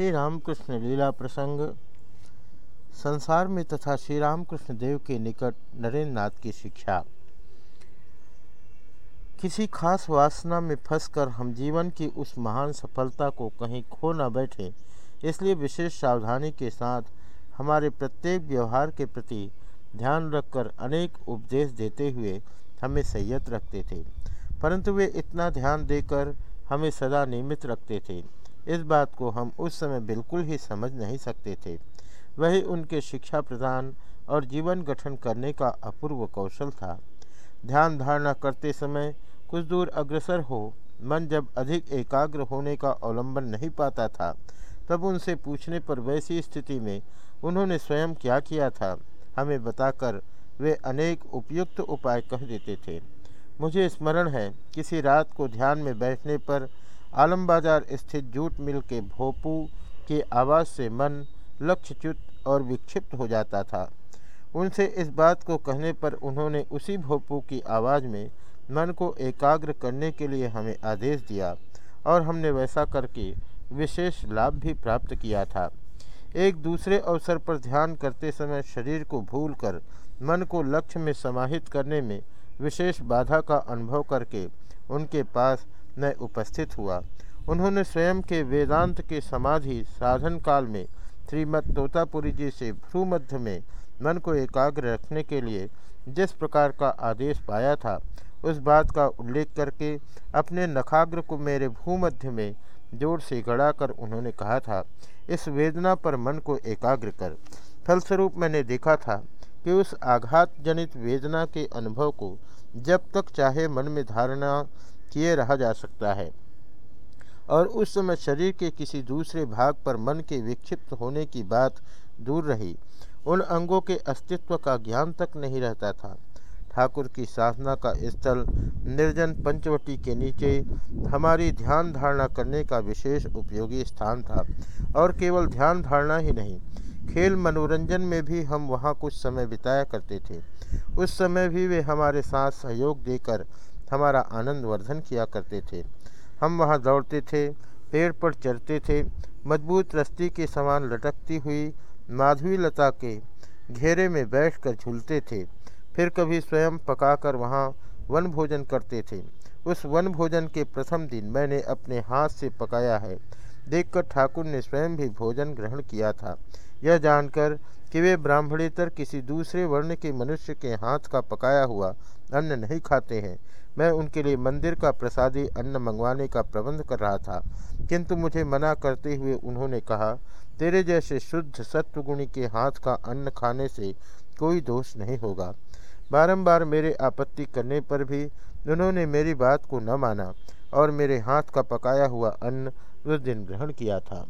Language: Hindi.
श्री रामकृष्ण लीला प्रसंग, संसार में तथा श्री रामकृष्ण देव के निकट नरेंद्र नाथ की शिक्षा। किसी खास वासना में फंसकर हम जीवन की उस महान सफलता को कहीं खो न बैठे, इसलिए विशेष सावधानी के साथ हमारे प्रत्येक व्यवहार के प्रति ध्यान रखकर अनेक उपदेश देते हुए हमें संयत रखते थे, परंतु वे इतना ध्यान देकर हमें सदा नियमित रखते थे। इस बात को हम उस समय बिल्कुल ही समझ नहीं सकते थे। वही उनके शिक्षा प्रदान और जीवन गठन करने का अपूर्व कौशल था। ध्यान धारणा करते समय कुछ दूर अग्रसर हो, मन जब अधिक एकाग्र होने का अवलंबन नहीं पाता था, तब उनसे पूछने पर वैसी स्थिति में उन्होंने स्वयं क्या किया था, हमें बताकर वे अनेक उपयुक्त उपाय कह देते थे। मुझे स्मरण है, किसी रात को ध्यान में बैठने पर आलम बाज़ार स्थित जूट मिल के भोपू की आवाज़ से मन लक्ष्यच्युत और विक्षिप्त हो जाता था। उनसे इस बात को कहने पर उन्होंने उसी भोपू की आवाज़ में मन को एकाग्र करने के लिए हमें आदेश दिया और हमने वैसा करके विशेष लाभ भी प्राप्त किया था। एक दूसरे अवसर पर ध्यान करते समय शरीर को भूलकर मन को लक्ष्य में समाहित करने में विशेष बाधा का अनुभव करके उनके पास मैं उपस्थित हुआ। उन्होंने स्वयं के वेदांत के समाधि साधन काल में श्रीमद तोतापुरी जी से भ्रूमध्य में मन को एकाग्र रखने के लिए जिस प्रकार का आदेश पाया था, उस बात का उल्लेख करके अपने नखाग्र को मेरे भूमध्य में ज़ोर से गड़ाकर उन्होंने कहा था, इस वेदना पर मन को एकाग्र कर। फलस्वरूप मैंने देखा था कि उस आघात जनित वेदना के अनुभव को जब तक चाहे मन में धारणा किए रहा जा सकता है। और उस समय शरीर के किसी दूसरे भाग पर मन के विक्षिप्त होने की बात दूर रही। उन अंगों के अस्तित्व का ज्ञान तक नहीं रहता था। ठाकुर की साधना का स्थल निर्जन पंचवटी के नीचे हमारी ध्यान धारणा करने का विशेष उपयोगी स्थान था। और केवल ध्यान धारणा ही नहीं, खेल मनोरंजन में भी हम वहाँ कुछ समय बिताया करते थे। उस समय भी वे हमारे साथ सहयोग देकर हमारा आनंद वर्धन किया करते थे। हम वहाँ दौड़ते थे, पेड़ पर चढ़ते थे, मज़बूत रस्ती के समान लटकती हुई माधवी लता के घेरे में बैठकर झूलते थे। फिर कभी स्वयं पकाकर वहाँ वन भोजन करते थे। उस वन भोजन के प्रथम दिन मैंने अपने हाथ से पकाया है। देखकर ठाकुर ने स्वयं भी भोजन ग्रहण किया था। यह जानकर कि वे ब्राह्मणेतर किसी दूसरे वर्ण के मनुष्य के हाथ का पकाया हुआ अन्न नहीं खाते हैं। मैं उनके लिए मंदिर का प्रसादी अन्न मंगवाने का प्रबंध कर रहा था। किंतु मुझे मना करते हुए उन्होंने कहा, तेरे जैसे शुद्ध सत्वगुणी के हाथ का अन्न खाने से कोई दोष नहीं होगा। बारंबार मेरे आपत्ति करने पर भी उन्होंने मेरी बात को न माना और मेरे हाथ का पकाया हुआ अन्न उस दिन ग्रहण किया था।